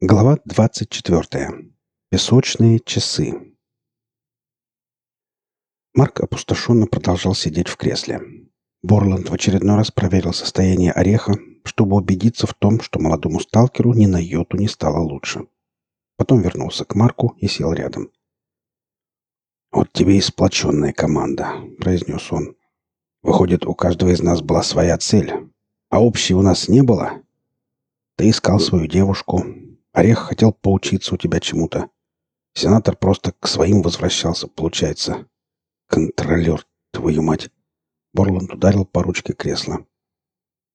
Глава 24. Песочные часы. Марк опустошенно продолжал сидеть в кресле. Борланд в очередной раз проверил состояние ореха, чтобы убедиться в том, что молодому сталкеру ни на йоту не стало лучше. Потом вернулся к Марку и сел рядом. «Вот тебе и сплоченная команда», — произнес он. «Выходит, у каждого из нас была своя цель, а общей у нас не было? Ты искал свою девушку, Орех хотел поучиться у тебя чему-то. Сенатор просто к своим возвращался, получается. Контролер, твою мать. Борланд ударил по ручке кресла.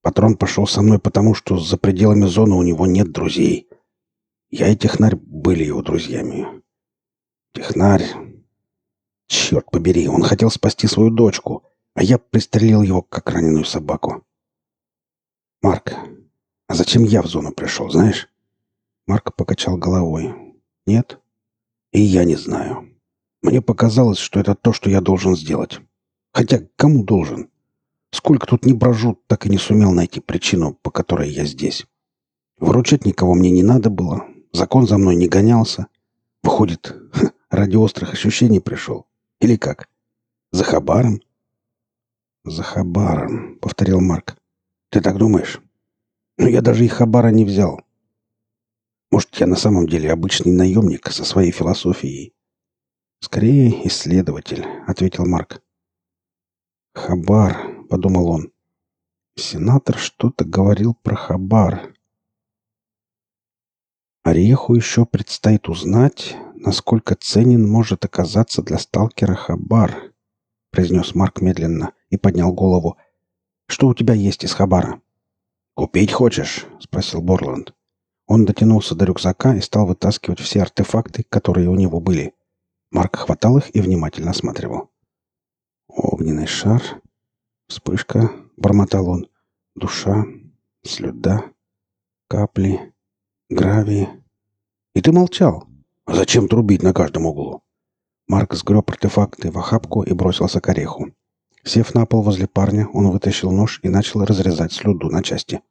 Патрон пошел со мной потому, что за пределами зоны у него нет друзей. Я и Технарь были его друзьями. Технарь... Черт побери, он хотел спасти свою дочку, а я пристрелил его, как раненую собаку. Марк, а зачем я в зону пришел, знаешь? Марк покачал головой. «Нет?» «И я не знаю. Мне показалось, что это то, что я должен сделать. Хотя кому должен? Сколько тут не брожу, так и не сумел найти причину, по которой я здесь. Выручать никого мне не надо было. Закон за мной не гонялся. Выходит, ха, ради острых ощущений пришел. Или как? За хабаром?» «За хабаром», — повторил Марк. «Ты так думаешь?» «Но я даже и хабара не взял. Может, я на самом деле обычный наемник со своей философией? Скорее, исследователь, ответил Марк. Хабар, подумал он. Сенатор что-то говорил про Хабар. Ореху еще предстоит узнать, насколько ценен может оказаться для сталкера Хабар, произнес Марк медленно и поднял голову. Что у тебя есть из Хабара? Купить хочешь? спросил Борланд. Он дотянулся до рюкзака и стал вытаскивать все артефакты, которые у него были. Марк хватал их и внимательно осматривал. «Огненный шар, вспышка», — бормотал он, — «душа, слюда, капли, гравии». «И ты молчал? Зачем трубить на каждом углу?» Марк сгреб артефакты в охапку и бросился к ореху. Сев на пол возле парня, он вытащил нож и начал разрезать слюду на части.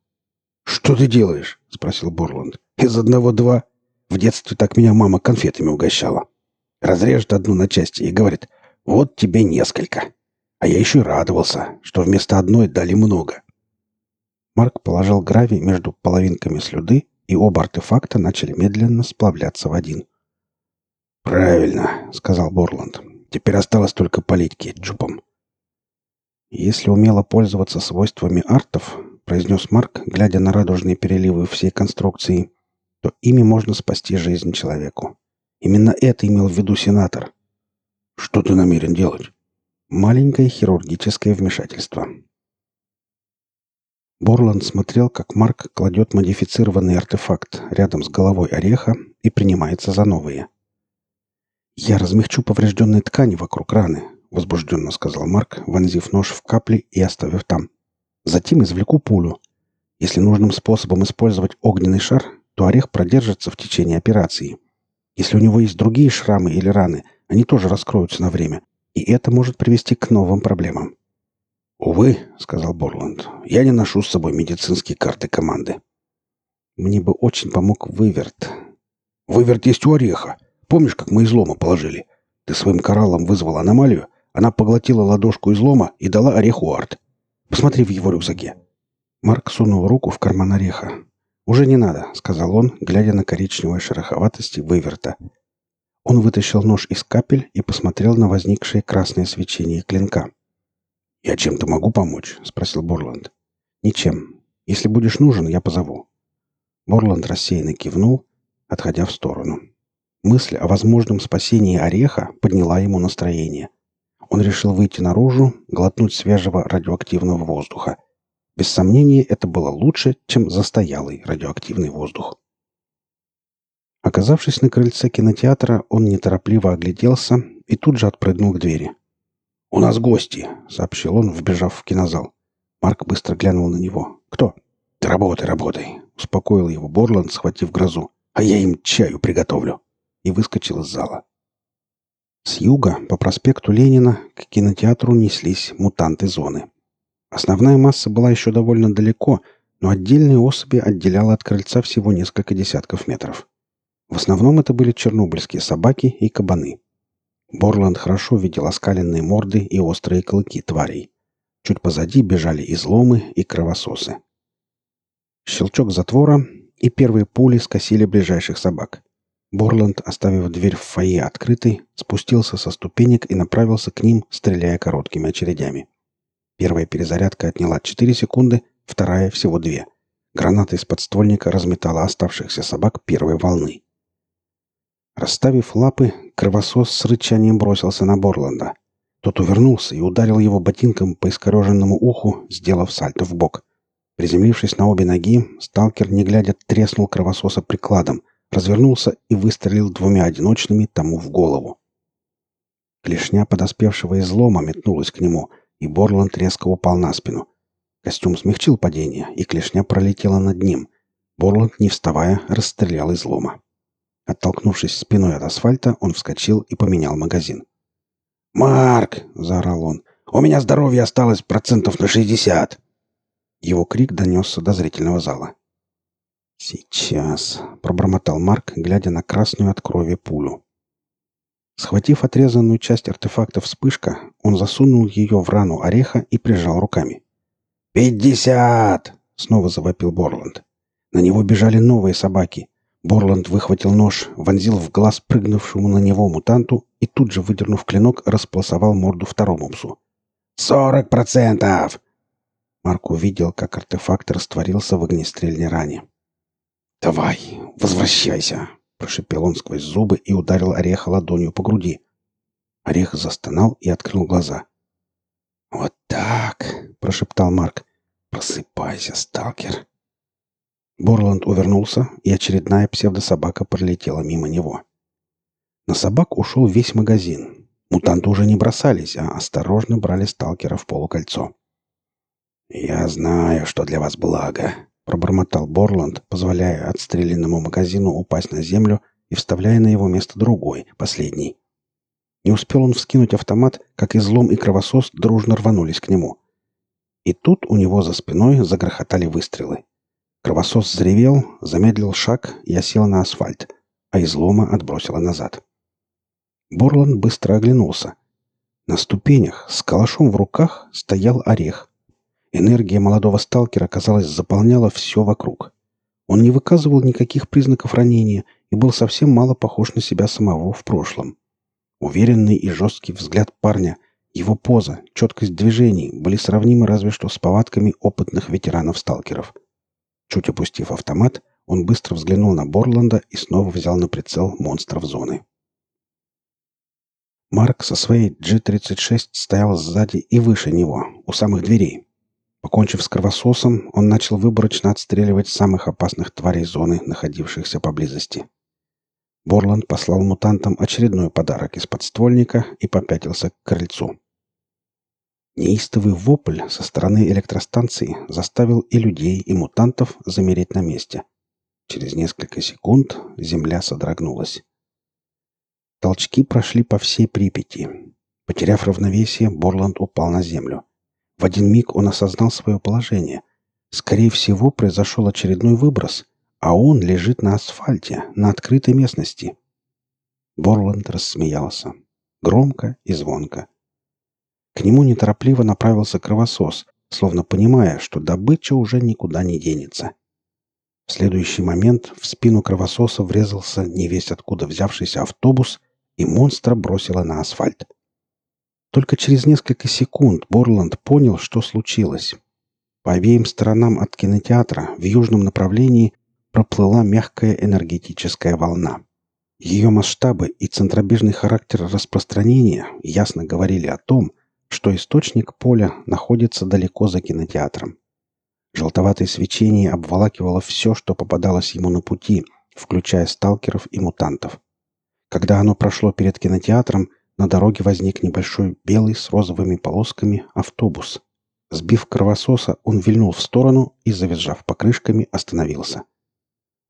«Что ты делаешь?» — спросил Борланд. «Из одного два. В детстве так меня мама конфетами угощала. Разрежет одну на части и говорит, вот тебе несколько. А я еще радовался, что вместо одной дали много». Марк положил гравий между половинками слюды, и оба артефакта начали медленно сплавляться в один. «Правильно», — сказал Борланд. «Теперь осталось только полить кетчупом». Если умело пользоваться свойствами артов, — произнес Марк, глядя на радужные переливы всей конструкции, — то ими можно спасти жизнь человеку. Именно это имел в виду сенатор. «Что ты намерен делать?» «Маленькое хирургическое вмешательство». Борланд смотрел, как Марк кладет модифицированный артефакт рядом с головой ореха и принимается за новые. «Я размягчу поврежденные ткани вокруг раны», — возбужденно сказал Марк, вонзив нож в капли и оставив там. Затем извлеку пулю. Если нужным способом использовать огненный шар, то орех продержится в течение операции. Если у него есть другие шрамы или раны, они тоже раскроются на время, и это может привести к новым проблемам. «Увы», — сказал Борланд, — «я не ношу с собой медицинские карты команды». «Мне бы очень помог выверт». «Выверт есть у ореха. Помнишь, как мы излома положили? Ты своим кораллом вызвал аномалию, она поглотила ладошку излома и дала ореху арт. Посмотри в его рюкзаке». Марк сунул руку в карман ореха. «Уже не надо», — сказал он, глядя на коричневые шероховатости выверта. Он вытащил нож из капель и посмотрел на возникшее красное свечение клинка. «Я чем-то могу помочь?» — спросил Борланд. «Ничем. Если будешь нужен, я позову». Борланд рассеянно кивнул, отходя в сторону. Мысль о возможном спасении ореха подняла ему настроение — он решил выйти наружу, глотнуть свежего радиоактивного воздуха. Без сомнения, это было лучше, чем застоялый радиоактивный воздух. Оказавшись на крыльце кинотеатра, он неторопливо огляделся и тут же отпрыгнул к двери. «У нас гости», — сообщил он, вбежав в кинозал. Марк быстро глянул на него. «Кто?» «Ты работай, работай», — успокоил его Борланд, схватив грозу. «А я им чаю приготовлю». И выскочил из зала. С юга, по проспекту Ленина, к кинотеатру неслись мутанты зоны. Основная масса была еще довольно далеко, но отдельные особи отделяло от крыльца всего несколько десятков метров. В основном это были чернобыльские собаки и кабаны. Борланд хорошо видел оскаленные морды и острые клыки тварей. Чуть позади бежали изломы и кровососы. Щелчок затвора, и первые пули скосили ближайших собак. Борланд, оставив дверь в фойе открытой, спустился со ступенек и направился к ним, стреляя короткими очередями. Первая перезарядка отняла 4 секунды, вторая — всего две. Граната из подствольника разметала оставшихся собак первой волны. Расставив лапы, кровосос с рычанием бросился на Борланда. Тот увернулся и ударил его ботинком по искореженному уху, сделав сальто в бок. Приземлившись на обе ноги, сталкер, не глядя, треснул кровососа прикладом, развернулся и выстрелил двумя одиночными тому в голову. Клешня подоспевшего излома метнулась к нему, и Борланд резко упал на спину. Костюм смягчил падение, и клешня пролетела над ним. Борланд, не вставая, расстрелял излома. Оттолкнувшись спиной от асфальта, он вскочил и поменял магазин. «Марк!» — заорал он. «У меня здоровье осталось процентов на шестьдесят!» Его крик донесся до зрительного зала. «Сейчас», — пробормотал Марк, глядя на красную от крови пулю. Схватив отрезанную часть артефакта вспышка, он засунул ее в рану ореха и прижал руками. «Пятьдесят!» — снова завопил Борланд. На него бежали новые собаки. Борланд выхватил нож, вонзил в глаз прыгнувшему на него мутанту и тут же, выдернув клинок, располосовал морду второму псу. «Сорок процентов!» Марк увидел, как артефакт растворился в огнестрельной ране. «Давай, возвращайся!» — прошипел он сквозь зубы и ударил ореха ладонью по груди. Орех застонал и открыл глаза. «Вот так!» — прошептал Марк. «Просыпайся, сталкер!» Борланд увернулся, и очередная псевдособака пролетела мимо него. На собак ушел весь магазин. Мутанты уже не бросались, а осторожно брали сталкера в полукольцо. «Я знаю, что для вас благо», — пробормотал Борланд, позволяя отстрелянному магазину упасть на землю и вставляя на его место другой, последний. Не успел он вскинуть автомат, как излом и кровосос дружно рванулись к нему. И тут у него за спиной загрохотали выстрелы. Кровосос заревел, замедлил шаг и осел на асфальт, а излома отбросило назад. Борланд быстро оглянулся. На ступенях с калашом в руках стоял орех. Энергия молодого сталкера, казалось, заполняла все вокруг. Он не выказывал никаких признаков ранения и был совсем мало похож на себя самого в прошлом. Уверенный и жесткий взгляд парня, его поза, четкость движений были сравнимы разве что с повадками опытных ветеранов-сталкеров. Чуть опустив автомат, он быстро взглянул на Борланда и снова взял на прицел монстров зоны. Марк со своей G-36 стоял сзади и выше него, у самых дверей. Покончив с кровососом, он начал выборочно отстреливать самых опасных тварей зоны, находившихся поблизости. Борланд послал мутантам очередной подарок из подствольника и попятился к крыльцу. Неистовый вопль со стороны электростанции заставил и людей, и мутантов замереть на месте. Через несколько секунд земля содрогнулась. Толчки прошли по всей Припяти. Потеряв равновесие, Борланд упал на землю. В один миг он осознал свое положение. Скорее всего, произошел очередной выброс, а он лежит на асфальте, на открытой местности. Борланд рассмеялся. Громко и звонко. К нему неторопливо направился кровосос, словно понимая, что добыча уже никуда не денется. В следующий момент в спину кровососа врезался невесть откуда взявшийся автобус, и монстра бросило на асфальт. Только через несколько секунд Борланд понял, что случилось. По обеим сторонам от кинотеатра в южном направлении проплыла мягкая энергетическая волна. Ее масштабы и центробежный характер распространения ясно говорили о том, что источник поля находится далеко за кинотеатром. Желтоватое свечение обволакивало все, что попадалось ему на пути, включая сталкеров и мутантов. Когда оно прошло перед кинотеатром, на дороге возник небольшой белый с розовыми полосками автобус. Сбив кровососа, он вильнул в сторону и, завизжав покрышками, остановился.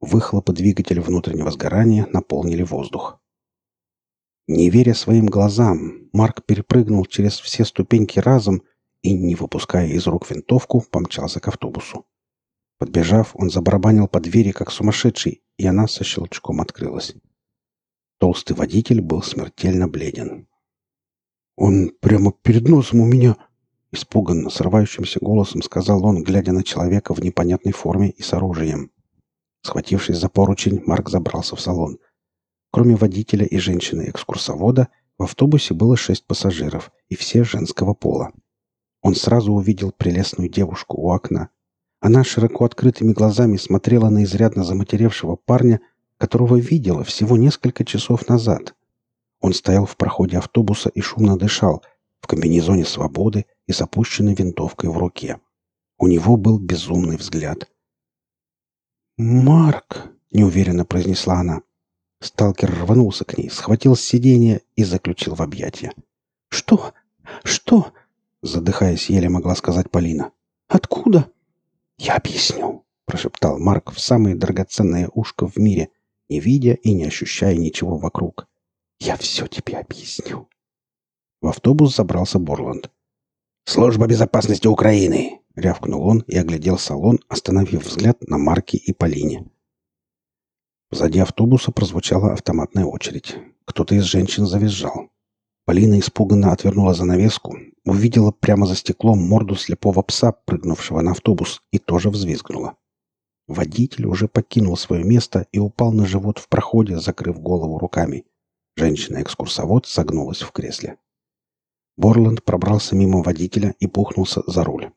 Выхлопы двигателя внутреннего сгорания наполнили воздух. Не веря своим глазам, Марк перепрыгнул через все ступеньки разом и, не выпуская из рук винтовку, помчался к автобусу. Подбежав, он забарабанил по двери, как сумасшедший, и она со щелчком открылась. Толстый водитель был смертельно бледен. «Он прямо перед носом у меня!» Испуганно, срывающимся голосом сказал он, глядя на человека в непонятной форме и с оружием. Схватившись за поручень, Марк забрался в салон. Кроме водителя и женщины-экскурсовода, в автобусе было шесть пассажиров, и все женского пола. Он сразу увидел прелестную девушку у окна. Она широко открытыми глазами смотрела на изрядно заматеревшего парня, которого видела всего несколько часов назад. Он стоял в проходе автобуса и шумно дышал, в комбинезоне свободы и с опущенной винтовкой в руке. У него был безумный взгляд. «Марк!» — неуверенно произнесла она. Сталкер рванулся к ней, схватил с сиденья и заключил в объятия. «Что? Что?» — задыхаясь, еле могла сказать Полина. «Откуда?» «Я объясню», — прошептал Марк в самое драгоценное ушко в мире, не видя и не ощущая ничего вокруг. «Я все тебе объясню». В автобус забрался Борланд. «Служба безопасности Украины!» — рявкнул он и оглядел салон, остановив взгляд на Марке и Полине. Сзади автобуса прозвучала автоматная очередь. Кто-то из женщин завизжал. Полина испуганно отвернула занавеску, увидела прямо за стеклом морду слепого пса, прыгнувшего на автобус, и тоже взвизгнула. Водитель уже покинул свое место и упал на живот в проходе, закрыв голову руками. Женщина-экскурсовод согнулась в кресле. Борланд пробрался мимо водителя и пухнулся за руль.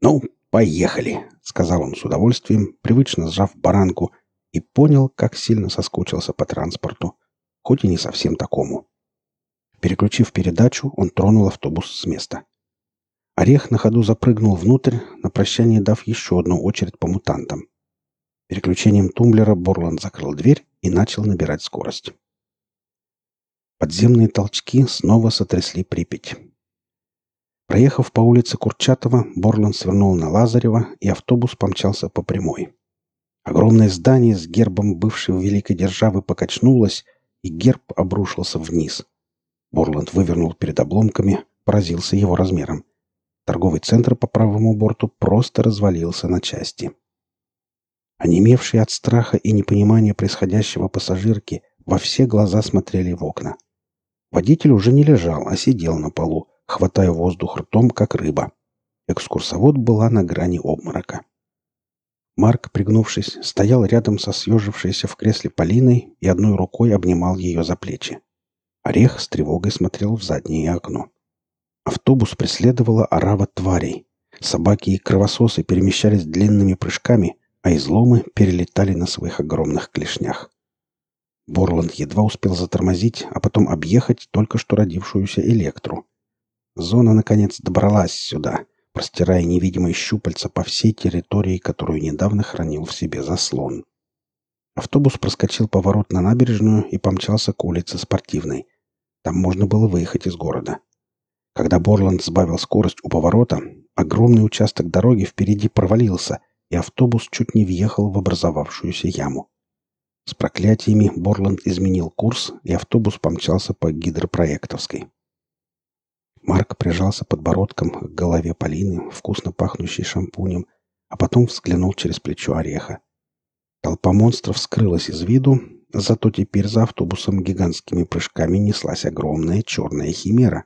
«Ну, поехали!» — сказал он с удовольствием, привычно сжав баранку — и понял, как сильно соскучился по транспорту, хоть и не совсем такому. Переключив передачу, он тронул автобус с места. Орех на ходу запрыгнул внутрь, на прощание дав еще одну очередь по мутантам. Переключением тумблера Борланд закрыл дверь и начал набирать скорость. Подземные толчки снова сотрясли Припять. Проехав по улице Курчатова, Борланд свернул на Лазарева, и автобус помчался по прямой. Огромное здание с гербом бывшей великой державы покачнулось, и герб обрушился вниз. Борланд вывернул перед обломками, поразился его размером. Торговый центр по правому борту просто развалился на части. Онемевшие от страха и непонимания происходящего пассажирки во все глаза смотрели в окна. Водитель уже не лежал, а сидел на полу, хватая воздух ртом, как рыба. Экскурсовод была на грани обморока. Марк, пригнувшись, стоял рядом со съежившейся в кресле Полиной и одной рукой обнимал ее за плечи. Орех с тревогой смотрел в заднее окно. Автобус преследовала орава тварей. Собаки и кровососы перемещались длинными прыжками, а изломы перелетали на своих огромных клешнях. Борланд едва успел затормозить, а потом объехать только что родившуюся электру. Зона, наконец, добралась сюда — простирая невидимые щупальца по всей территории, которую недавно хранил в себе заслон. Автобус проскочил поворот на набережную и помчался к улице Спортивной. Там можно было выехать из города. Когда Борланд сбавил скорость у поворота, огромный участок дороги впереди провалился, и автобус чуть не въехал в образовавшуюся яму. С проклятиями Борланд изменил курс, и автобус помчался по гидропроектовской. Марк прижался подбородком к голове Полины, вкусно пахнущей шампунем, а потом взглянул через плечо Ореха. Толпа монстров скрылась из виду, зато теперь за автобусом гигантскими прыжками неслась огромная черная химера.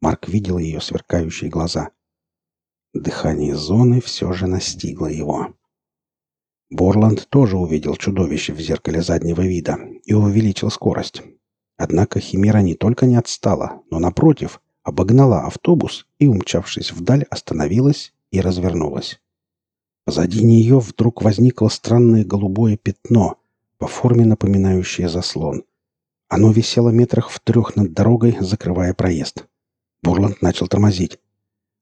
Марк видел ее сверкающие глаза. Дыхание зоны все же настигло его. Борланд тоже увидел чудовище в зеркале заднего вида и увеличил скорость. Однако химера не только не отстала, но, напротив, обогнала автобус и, умчавшись вдаль, остановилась и развернулась. Позади нее вдруг возникло странное голубое пятно, по форме напоминающее заслон. Оно висело метрах в трех над дорогой, закрывая проезд. Бурланд начал тормозить.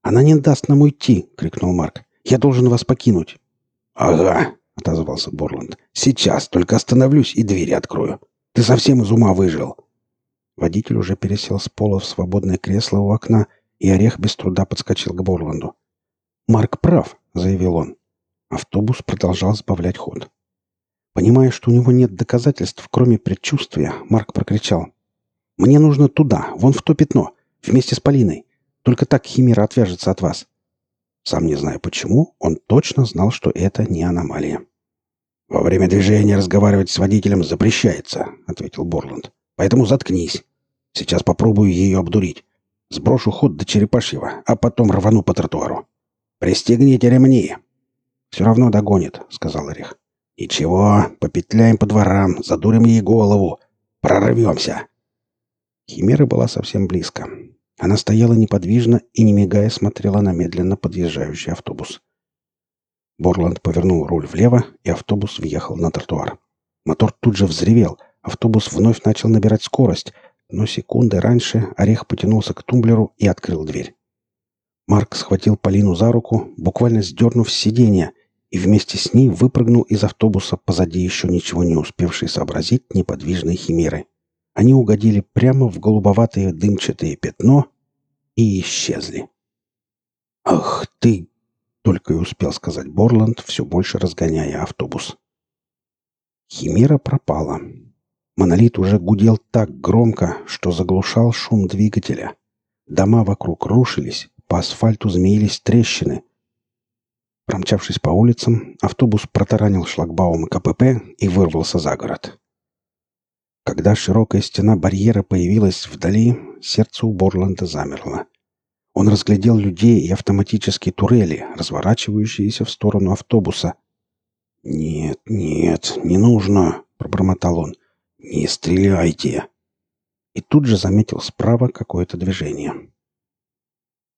«Она не даст нам уйти!» — крикнул Марк. «Я должен вас покинуть!» «Ага!» — отозвался Борланд. «Сейчас, только остановлюсь и двери открою. Ты совсем из ума выжил!» Водитель уже пересел с пола в свободное кресло у окна, и Орех без труда подскочил к Борланду. «Марк прав», — заявил он. Автобус продолжал сбавлять ход. Понимая, что у него нет доказательств, кроме предчувствия, Марк прокричал. «Мне нужно туда, вон в то пятно, вместе с Полиной. Только так Химера отвяжется от вас». Сам не зная почему, он точно знал, что это не аномалия. «Во время движения разговаривать с водителем запрещается», — ответил Борланд. «Поэтому заткнись. Сейчас попробую ее обдурить. Сброшу ход до черепашьего, а потом рвану по тротуару. Пристегните ремни!» «Все равно догонит», — сказал Орех. «Ничего, попетляем по дворам, задурим ей голову. Прорвемся!» Химера была совсем близко. Она стояла неподвижно и, не мигая, смотрела на медленно подъезжающий автобус. Борланд повернул руль влево, и автобус въехал на тротуар. Мотор тут же взревел. Автобус вновь начал набирать скорость, но секунды раньше Орех потянулся к тумблеру и открыл дверь. Марк схватил Полину за руку, буквально сдернув с сиденья, и вместе с ней выпрыгнул из автобуса позади еще ничего не успевшей сообразить неподвижной химеры. Они угодили прямо в голубоватое дымчатое пятно и исчезли. «Ах ты!» — только и успел сказать Борланд, все больше разгоняя автобус. Химера пропала. Монолит уже гудел так громко, что заглушал шум двигателя. Дома вокруг рушились, по асфальту змеились трещины. Промчавшись по улицам, автобус протаранил шлагбаум КПП и вырвался за город. Когда широкая стена барьера появилась вдали, сердце у Борланда замерло. Он разглядел людей и автоматические турели, разворачивающиеся в сторону автобуса. «Нет, нет, не нужно», — пробормотал он. «Не стреляйте!» И тут же заметил справа какое-то движение.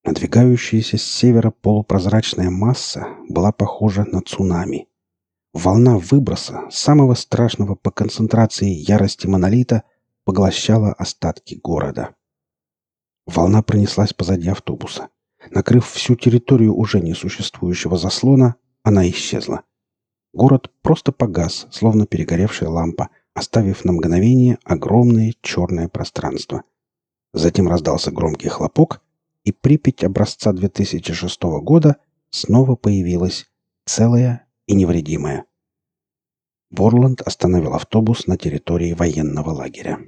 Надвигающаяся с севера полупрозрачная масса была похожа на цунами. Волна выброса, самого страшного по концентрации ярости монолита, поглощала остатки города. Волна пронеслась позади автобуса. Накрыв всю территорию уже несуществующего заслона, она исчезла. Город просто погас, словно перегоревшая лампа, оставив на мгновение огромное черное пространство. Затем раздался громкий хлопок, и Припять образца 2006 года снова появилась целая и невредимая. Борланд остановил автобус на территории военного лагеря.